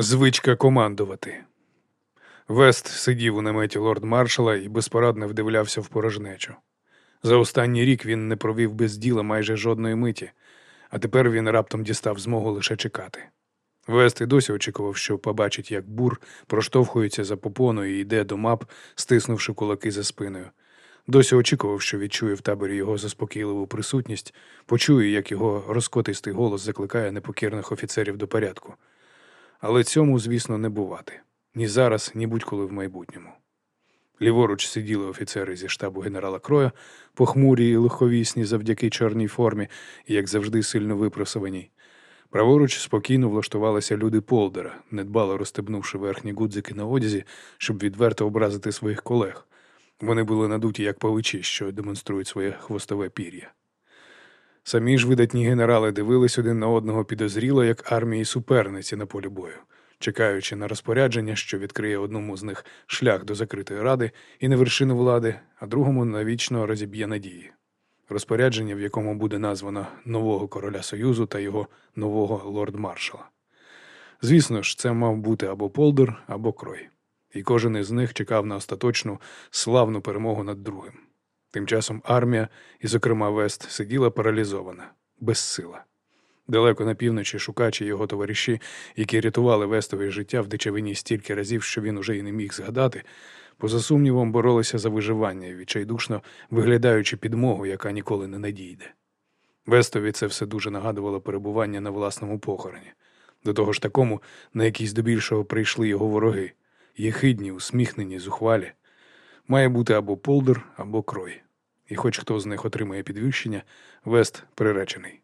Звичка командувати. Вест сидів у наметі лорд маршала і безпорадно вдивлявся в порожнечу. За останній рік він не провів без діла майже жодної миті, а тепер він раптом дістав змогу лише чекати. Вест і досі очікував, що побачить, як бур проштовхується за попоною і йде до мап, стиснувши кулаки за спиною. Досі очікував, що відчує в таборі його заспокійливу присутність, почує, як його розкотистий голос закликає непокірних офіцерів до порядку. Але цьому, звісно, не бувати ні зараз, ні будь-коли в майбутньому. Ліворуч сиділи офіцери зі штабу генерала Кроя, похмурі і лиховісні завдяки чорній формі, як завжди, сильно випросованій. Праворуч спокійно влаштувалися люди Полдера, недбало розстебнувши верхні гудзики на одязі, щоб відверто образити своїх колег. Вони були надуті як павичі, що демонструють своє хвостове пір'я. Самі ж видатні генерали дивились один на одного підозріло, як армії суперниці на полі бою, чекаючи на розпорядження, що відкриє одному з них шлях до закритої ради і на вершину влади, а другому навічно розіб'є надії. Розпорядження, в якому буде названо нового короля Союзу та його нового лорд-маршала. Звісно ж, це мав бути або Полдер, або Крой і кожен із них чекав на остаточну славну перемогу над другим. Тим часом армія, і, зокрема, Вест, сиділа паралізована, безсила. Далеко на півночі шукачі його товариші, які рятували Вестове життя в дичавині стільки разів, що він уже й не міг згадати, поза сумнівом боролися за виживання, відчайдушно виглядаючи підмогу, яка ніколи не надійде. Вестові це все дуже нагадувало перебування на власному похороні, до того ж такому, на який здебільшого прийшли його вороги, єхидні, усміхнені, зухвалі. Має бути або полдер, або крой. І хоч хто з них отримає підвищення, Вест приречений.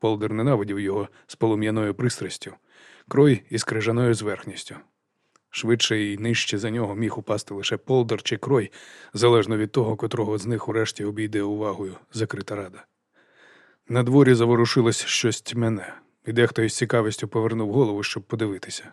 Полдер ненавидів його з полум'яною пристрастю, крой із крижаною зверхністю. Швидше і нижче за нього міг упасти лише полдер чи крой, залежно від того, котрого з них урешті обійде увагою закрита рада. На дворі заворушилось щось тьмене, і дехто із цікавістю повернув голову, щоб подивитися.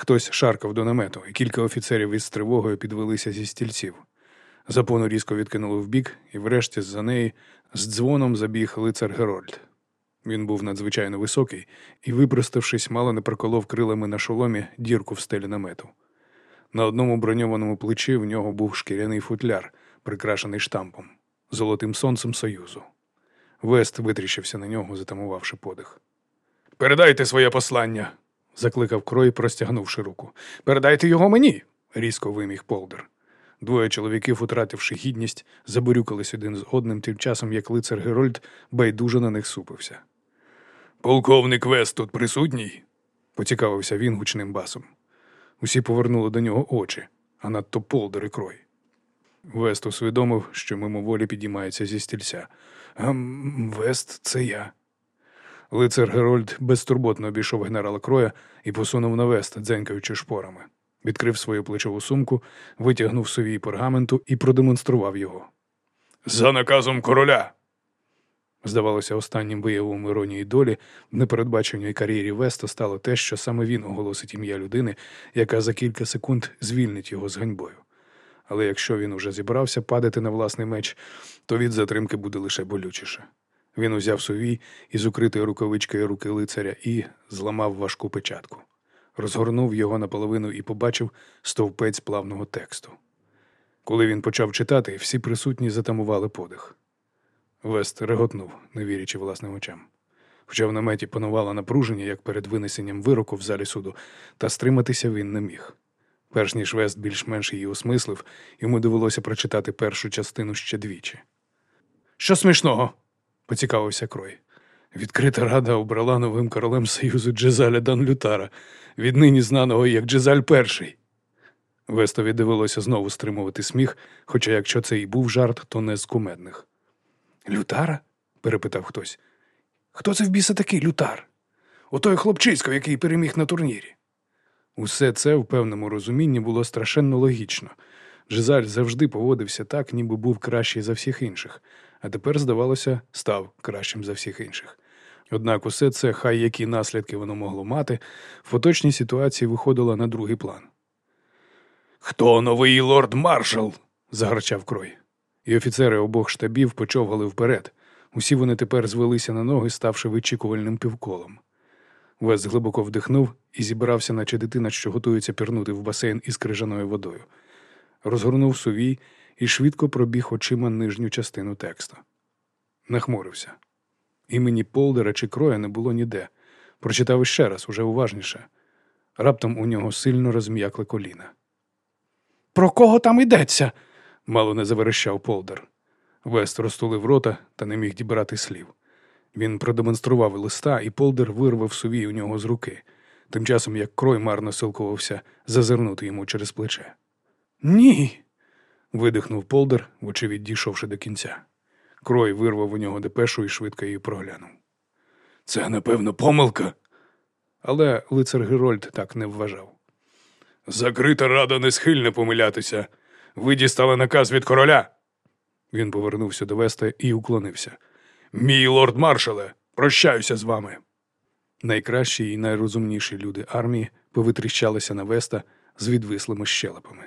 Хтось шаркав до намету, і кілька офіцерів із тривогою підвелися зі стільців. Запону різко відкинули вбік, і врешті за неї з дзвоном забіг лицар Герольд. Він був надзвичайно високий і, випроставшись, мало не проколов крилами на шоломі дірку в стелі намету. На одному броньованому плечі в нього був шкіряний футляр, прикрашений штампом, золотим сонцем Союзу. Вест витріщився на нього, затамувавши подих. Передайте своє послання, закликав крой, простягнувши руку. Передайте його мені, різко виміг Полдер. Двоє чоловіків, утративши гідність, забурюкались один з одним, тим часом як лицар Герольд байдуже на них супився. Полковник Вест тут присутній? поцікавився він гучним басом. Усі повернули до нього очі, а надто Полдер і крой. Вест усвідомив, що мимоволі підіймається зі стільця. «Ам, Вест, це я. Лицар Герольд безтурботно обійшов генерала Кроя і посунув на вест, дзенькаючи шпорами. Відкрив свою плечову сумку, витягнув совій пергаменту і продемонстрував його. За наказом короля. Здавалося, останнім виявом іронії долі в непередбаченій кар'єрі Веста стало те, що саме він оголосить ім'я людини, яка за кілька секунд звільнить його з ганьбою. Але якщо він уже зібрався падати на власний меч, то від затримки буде лише болючіше. Він узяв сувій із укритої рукавичкою руки лицаря і зламав важку печатку. Розгорнув його наполовину і побачив стовпець плавного тексту. Коли він почав читати, всі присутні затамували подих. Вест реготнув, не вірячи власним очам. Хоча в наметі панувало напруження, як перед винесенням вироку в залі суду, та стриматися він не міг. Перш ніж Вест більш-менш її осмислив, йому довелося прочитати першу частину ще двічі. Що смішного? Поцікавився Крой. Відкрита рада обрала новим королем Союзу Джезаля Данлютара, віднині знаного як Джезаль Перший. Вестові довелося знову стримувати сміх, хоча якщо це і був жарт, то не з кумедних. Лютара? перепитав хтось. Хто це в біса такий лютар? Отой хлопчисько, який переміг на турнірі. Усе це в певному розумінні було страшенно логічно. Джезаль завжди поводився так, ніби був кращий за всіх інших, а тепер, здавалося, став кращим за всіх інших. Однак усе це, хай які наслідки воно могло мати, в поточній ситуації виходило на другий план. Хто новий лорд маршал? загарчав крой. І офіцери обох штабів почовгали вперед. Усі вони тепер звелися на ноги, ставши вичікувальним півколом. Вес глибоко вдихнув і зібрався, наче дитина, що готується пірнути в басейн із крижаною водою. Розгорнув сувій і швидко пробіг очима нижню частину тексту. Нахмурився. Імені Полдера чи Кроя не було ніде. Прочитав іще раз, уже уважніше. Раптом у нього сильно розм'якли коліна. Про кого там йдеться? мало не заверещав Полдер. Вест розтулив рота та не міг дібрати слів. Він продемонстрував листа, і Полдер вирвав сувій у нього з руки, тим часом як крой марно силкувався зазирнути йому через плече. Ні. Видихнув Полдер, вочевидь дійшовши до кінця. Крой вирвав у нього депешу і швидко її проглянув. Це, напевно, помилка. Але лицар Герольд так не вважав. Закрита рада не схильна помилятися. Ви дістали наказ від короля. Він повернувся до Веста і уклонився. Мій лорд маршале, прощаюся з вами. Найкращі і найрозумніші люди армії повитріщалися на Веста з відвислими щелепами.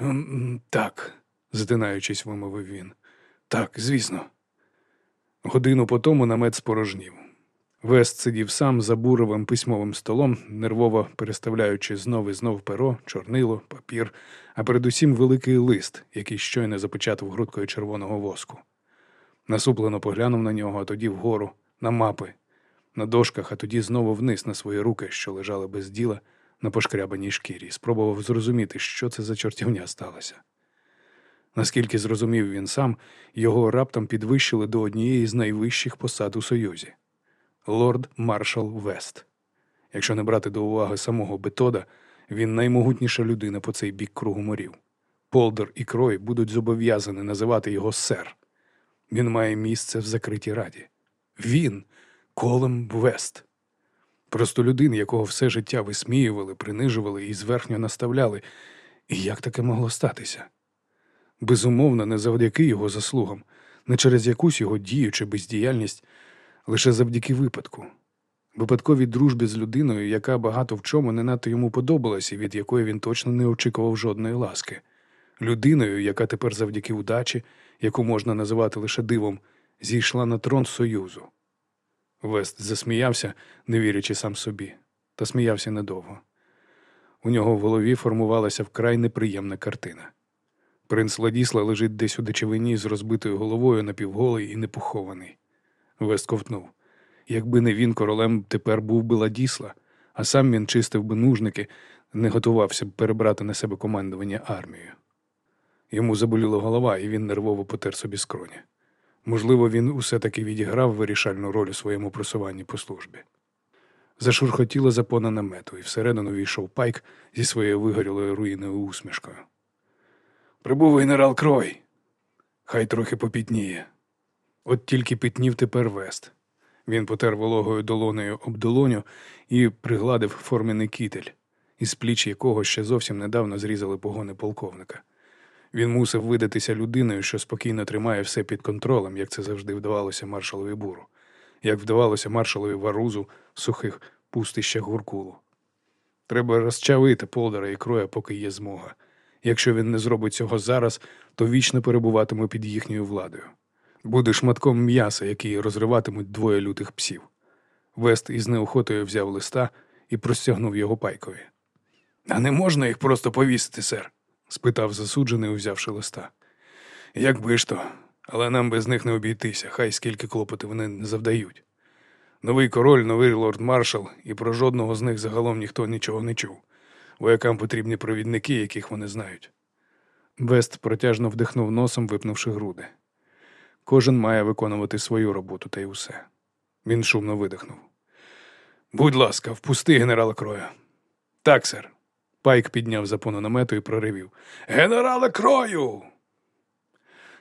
«М, Так, затинаючись, вимовив він. Так, звісно. Годину по тому намет спорожнів. Вест сидів сам за буровим письмовим столом, нервово переставляючи знов і знов перо, чорнило, папір, а передусім великий лист, який щойно запечатав грудкою червоного воску. Насуплено поглянув на нього, а тоді вгору, на мапи, на дошках, а тоді знову вниз на свої руки, що лежали без діла на пошкрябаній шкірі, спробував зрозуміти, що це за чортівня сталося. Наскільки зрозумів він сам, його раптом підвищили до однієї з найвищих посад у Союзі лорд маршал Вест. Якщо не брати до уваги самого Бетода, він наймогутніша людина по цей бік кругу морів. Полдер і Крой будуть зобов'язані називати його сер. Він має місце в закритій раді. Він Колем Вест. Просто людин, якого все життя висміювали, принижували і зверхньо наставляли. І як таке могло статися? Безумовно, не завдяки його заслугам, не через якусь його дію чи бездіяльність, лише завдяки випадку. Випадковій дружбі з людиною, яка багато в чому не надто йому подобалась і від якої він точно не очікував жодної ласки. Людиною, яка тепер завдяки удачі, яку можна називати лише дивом, зійшла на трон Союзу. Вест засміявся, не вірячи сам собі, та сміявся недовго. У нього в голові формувалася вкрай неприємна картина. Принц Ладісла лежить десь у дичевині з розбитою головою напівголий і непохований. Вест ковтнув. Якби не він королем тепер був би Ладісла, а сам він чистив би нужники, не готувався б перебрати на себе командування армією. Йому заболіла голова, і він нервово потер собі скроні. Можливо, він усе таки відіграв вирішальну роль у своєму просуванні по службі. Зашурхотіло запона намету, і всередину війшов пайк зі своєю вигорілою руїною усмішкою. Прибув генерал Крой. Хай трохи попітніє. От тільки пітнів тепер вест. Він потер вологою долонею об долоню і пригладив формений кітель, із пліч якого ще зовсім недавно зрізали погони полковника. Він мусив видатися людиною, що спокійно тримає все під контролем, як це завжди вдавалося маршалові буру, як вдавалося маршалові варузу в сухих пустищах гуркулу. Треба розчавити полдера і кроя, поки є змога. Якщо він не зробить цього зараз, то вічно перебуватиме під їхньою владою. Буде шматком м'яса, який розриватимуть двоє лютих псів. Вест із неохотою взяв листа і простягнув його пайкові. А не можна їх просто повісити, сер? Спитав засуджений, узявши листа. Якби ж то, але нам без них не обійтися, хай скільки клопоти вони не завдають. Новий король, новий лорд маршал, і про жодного з них загалом ніхто нічого не чув. Воякам потрібні провідники, яких вони знають. Вест протяжно вдихнув носом, випнувши груди. Кожен має виконувати свою роботу та й усе. Він шумно видихнув. Будь ласка, впусти генерала Кроя. Так, сер. Пайк підняв запону намету і проривів. Генерале Крою!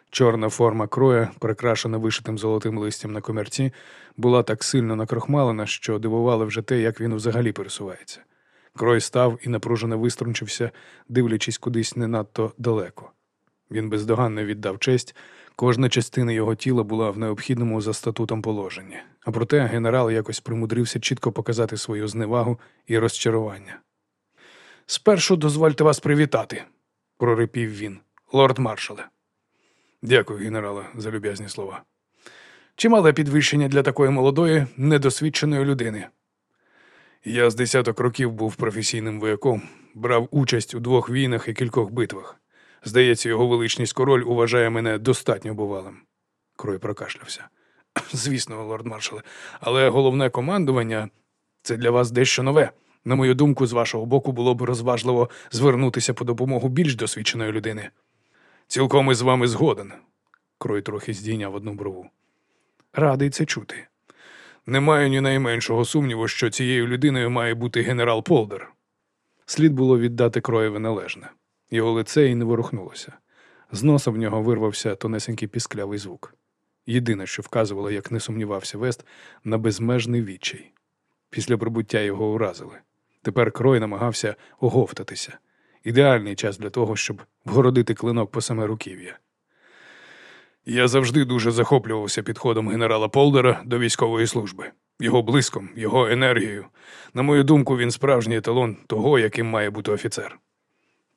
Чорна форма кроя, прикрашена вишитим золотим листям на комірці, була так сильно накрохмалена, що дивувало вже те, як він взагалі пересувається. Крой став і напружено виструнчився, дивлячись кудись не надто далеко. Він бездоганно віддав честь, кожна частина його тіла була в необхідному за статутом положенні. А проте генерал якось примудрився чітко показати свою зневагу і розчарування. Спершу дозвольте вас привітати, прорипів він, лорд маршале. Дякую, генерале, за люб'язні слова. Чимале підвищення для такої молодої, недосвідченої людини. Я з десяток років був професійним вояком, брав участь у двох війнах і кількох битвах. Здається, його величність король уважає мене достатньо бувалим. Крой прокашлявся. Звісно, лорд маршале, але головне командування це для вас дещо нове. На мою думку, з вашого боку було б розважливо звернутися по допомогу більш досвідченої людини. Цілком із вами згоден. Крой трохи здійняв одну брову. Радий це чути. Не маю ні найменшого сумніву, що цією людиною має бути генерал Полдер. Слід було віддати кроєві належне. Його лице і не ворухнулося. З носа в нього вирвався тонесенький пісклявий звук. Єдине, що вказувало, як не сумнівався Вест, на безмежний відчай. Після прибуття його уразили. Тепер крой намагався оговтатися. Ідеальний час для того, щоб вгородити клинок по саме руків'я. Я завжди дуже захоплювався підходом генерала Полдера до військової служби, його блиском, його енергією. На мою думку, він справжній еталон того, яким має бути офіцер.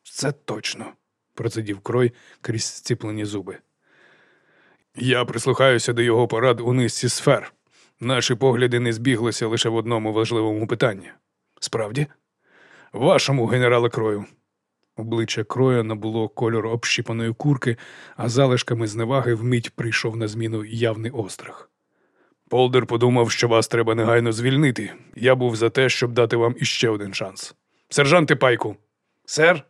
Це точно, процидів крой крізь зціплені зуби. Я прислухаюся до його порад у низці сфер. Наші погляди не збіглися лише в одному важливому питанні. Справді? Вашому, генерале крою. Обличчя кроя набуло кольору общіпаної курки, а залишками зневаги вмить прийшов на зміну явний острах. Полдер подумав, що вас треба негайно звільнити. Я був за те, щоб дати вам іще один шанс. Сержанте Пайку. Сер.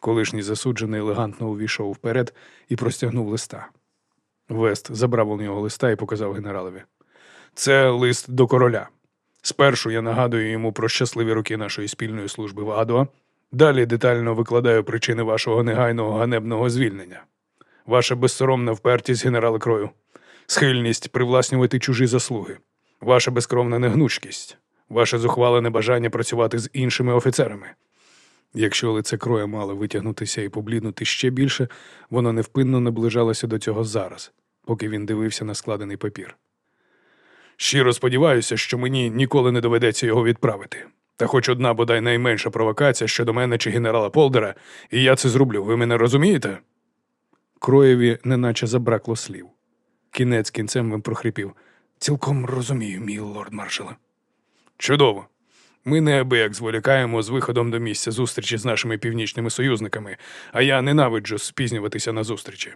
Колишній засуджений елегантно увійшов вперед і простягнув листа. Вест забрав у нього листа і показав генералові. Це лист до короля. Спершу я нагадую йому про щасливі роки нашої спільної служби в Адуа. Далі детально викладаю причини вашого негайного ганебного звільнення. Ваша безсоромна впертість, генерале крою, схильність привласнювати чужі заслуги, ваша безкровна негнучкість, ваше зухвалене бажання працювати з іншими офіцерами. Якщо лице кроя мало витягнутися і побліднути ще більше, воно невпинно наближалося до цього зараз, поки він дивився на складений папір. Щиро сподіваюся, що мені ніколи не доведеться його відправити. Та хоч одна бодай найменша провокація щодо мене чи генерала Полдера, і я це зроблю. Ви мене розумієте? Кроєві неначе забракло слів. Кінець кінцем він прохрипів. Цілком розумію, мій лорд маршале. Чудово. Ми неабияк зволікаємо з виходом до місця зустрічі з нашими північними союзниками, а я ненавиджу спізнюватися на зустрічі.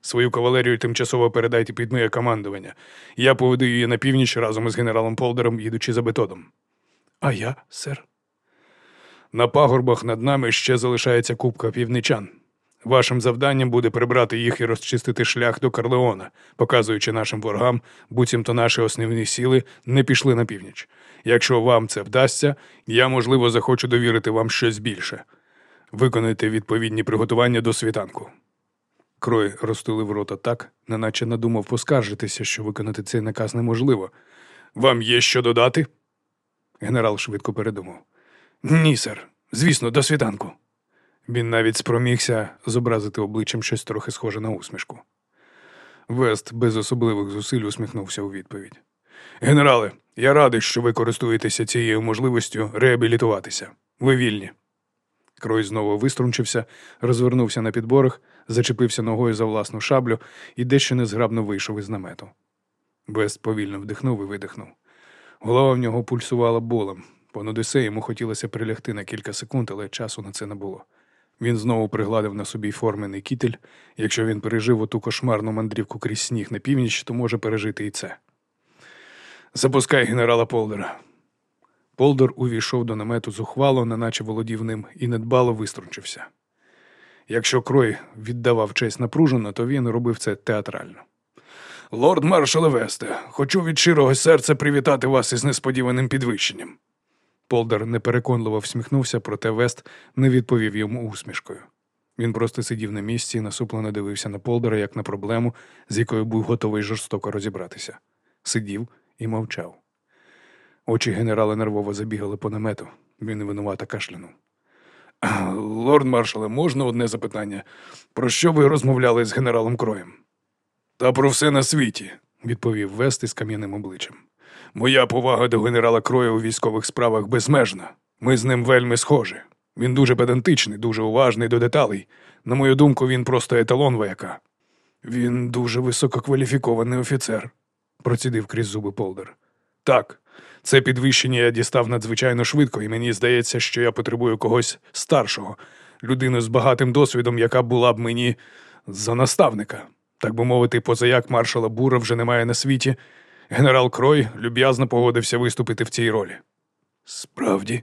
Свою кавалерію тимчасово передайте під моє командування. Я поведу її на північ разом із генералом Полдером, їдучи за бетодом. А я, сер. На пагорбах над нами ще залишається купка півничан. Вашим завданням буде прибрати їх і розчистити шлях до Карлеона, показуючи нашим ворогам, буцімто наші основні сили не пішли на північ. Якщо вам це вдасться, я, можливо, захочу довірити вам щось більше. Виконайте відповідні приготування до світанку. Крой розтулив рота так, неначе надумав поскаржитися, що виконати цей наказ неможливо. Вам є що додати? Генерал швидко передумав. Ні, сер. Звісно, до світанку. Він навіть спромігся зобразити обличчям щось трохи схоже на усмішку. Вест без особливих зусиль усміхнувся у відповідь. Генерале, я радий, що ви користуєтеся цією можливістю реабілітуватися. Ви вільні. Крой знову виструнчився, розвернувся на підборах, зачепився ногою за власну шаблю і дещо незграбно вийшов із намету. Вест повільно вдихнув і видихнув. Голова в нього пульсувала болем. Понад усе йому хотілося прилягти на кілька секунд, але часу на це не було. Він знову пригладив на собі формений кітель. Якщо він пережив оту кошмарну мандрівку крізь сніг на північ, то може пережити і це. Запускай генерала Полдера. Полдер увійшов до намету зухвало, неначе володів ним, і недбало виструнчився. Якщо крой віддавав честь напружено, то він робив це театрально. Лорд маршале Весте, хочу від щирого серця привітати вас із несподіваним підвищенням. Полдер непереконливо всміхнувся, проте Вест не відповів йому усмішкою. Він просто сидів на місці і насуплено дивився на Полдера як на проблему, з якою був готовий жорстоко розібратися. Сидів і мовчав. Очі генерала нервово забігали по намету. Він винувато кашлянув. Лорд маршале, можна одне запитання? Про що ви розмовляли з генералом Кроєм? Та про все на світі, відповів Вест із кам'яним обличчям. Моя повага до генерала Кроя у військових справах безмежна. Ми з ним вельми схожі. Він дуже педантичний, дуже уважний до деталей. На мою думку, він просто еталон вояка. Він дуже висококваліфікований офіцер, процідив крізь зуби Полдер. Так, Це підвищення я дістав надзвичайно швидко, і мені здається, що я потребую когось старшого, людину з багатим досвідом, яка була б мені за наставника. Так би мовити, позаяк маршала Бура вже немає на світі. Генерал Крой люб'язно погодився виступити в цій ролі. Справді,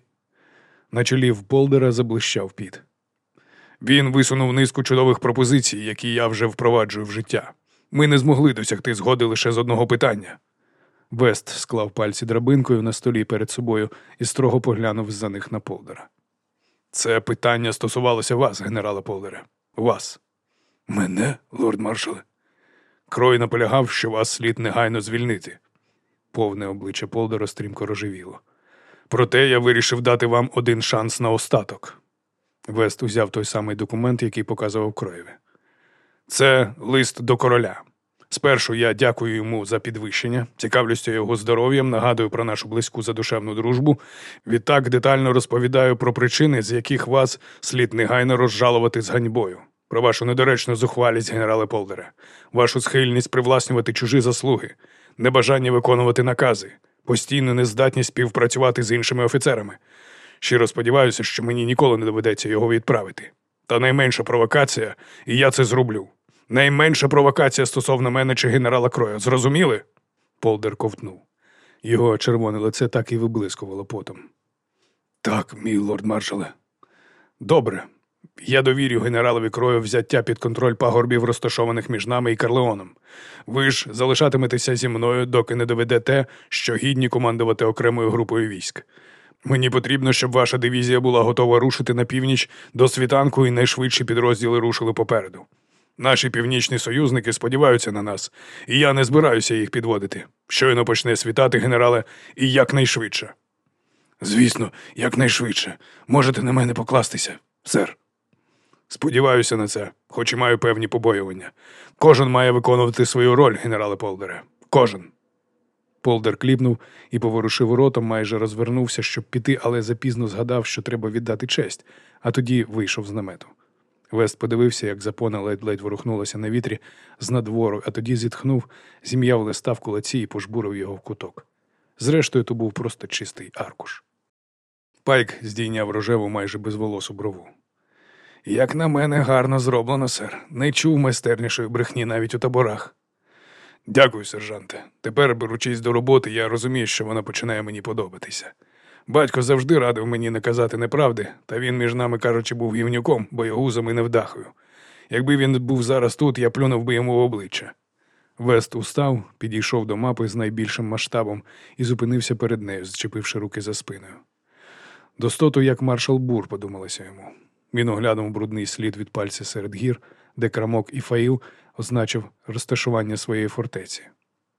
на чолі в Болдера заблищав піт. Він висунув низку чудових пропозицій, які я вже впроваджую в життя. Ми не змогли досягти згоди лише з одного питання. Вест склав пальці драбинкою на столі перед собою і строго поглянув за них на Полдера. Це питання стосувалося вас, генерале Полдере. Вас. Мене, лорд маршале? Крой наполягав, що вас слід негайно звільнити. Повне обличчя Полдера стрімко рожевіло. Проте я вирішив дати вам один шанс на остаток. Вест узяв той самий документ, який показував Кроєві. Це лист до короля. Спершу я дякую йому за підвищення, цікавлюся його здоров'ям, нагадую про нашу близьку задушевну дружбу. Відтак детально розповідаю про причини, з яких вас слід негайно розжалувати з ганьбою, про вашу недоречну зухвалість, генерале Полдере, вашу схильність привласнювати чужі заслуги, небажання виконувати накази, постійну нездатність співпрацювати з іншими офіцерами. Щиро сподіваюся, що мені ніколи не доведеться його відправити. Та найменша провокація, і я це зроблю. Найменша провокація стосовно мене чи генерала Кроя. Зрозуміли? Полдер ковтнув. Його червоне лице так і виблискувало потом. Так, мій лорд маршале. Добре. Я довірю генералові Крою взяття під контроль пагорбів, розташованих між нами і Карлеоном. Ви ж залишатиметеся зі мною, доки не доведете, що гідні командувати окремою групою військ. Мені потрібно, щоб ваша дивізія була готова рушити на північ до світанку і найшвидші підрозділи рушили попереду. Наші північні союзники сподіваються на нас, і я не збираюся їх підводити. Щойно почне світати, генерале, і якнайшвидше. Звісно, якнайшвидше. Можете на мене покластися, сер. Сподіваюся на це, хоч і маю певні побоювання. Кожен має виконувати свою роль, генерале Полдере. Кожен. Полдер кліпнув і поворушив ротом, майже розвернувся, щоб піти, але запізно згадав, що треба віддати честь, а тоді вийшов з намету. Вест подивився, як запона ледь-ледь ворухнулася на вітрі з надвору, а тоді зітхнув, зім'яв листа в кулаці і пожбурив його в куток. Зрештою, то був просто чистий аркуш. Пайк здійняв рожеву майже безволосу брову. Як на мене, гарно зроблено, сер. Не чув майстернішої брехні навіть у таборах. Дякую, сержанте. Тепер, беручись до роботи, я розумію, що вона починає мені подобатися. Батько завжди радив мені не казати неправди, та він, між нами кажучи, був гівнюком, боягузом і невдахою. Якби він був зараз тут, я плюнув би йому в обличчя. Вест устав, підійшов до мапи з найбільшим масштабом і зупинився перед нею, зчепивши руки за спиною. Достоту, як маршал Бур, подумалося йому. Він оглянув брудний слід від пальця серед гір, де крамок і фаїл означив розташування своєї фортеці.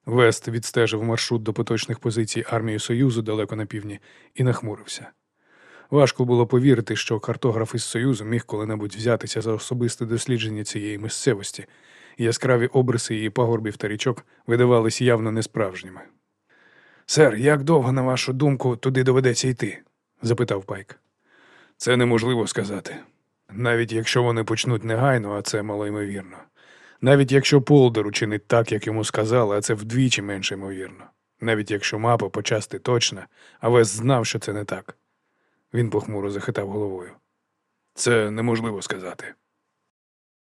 Вест відстежив маршрут до поточних позицій армії Союзу далеко на півдні і нахмурився. Важко було повірити, що картограф із Союзу міг коли-небудь взятися за особисте дослідження цієї місцевості, яскраві обриси її пагорбів та річок видавались явно несправжніми. Сер, як довго, на вашу думку, туди доведеться йти? запитав Пайк. Це неможливо сказати. Навіть якщо вони почнуть негайно, а це малоймовірно. Навіть якщо Полдер учинить так, як йому сказали, а це вдвічі менше ймовірно. Навіть якщо мапа почасти точна, а Вес знав, що це не так. Він похмуро захитав головою. Це неможливо сказати.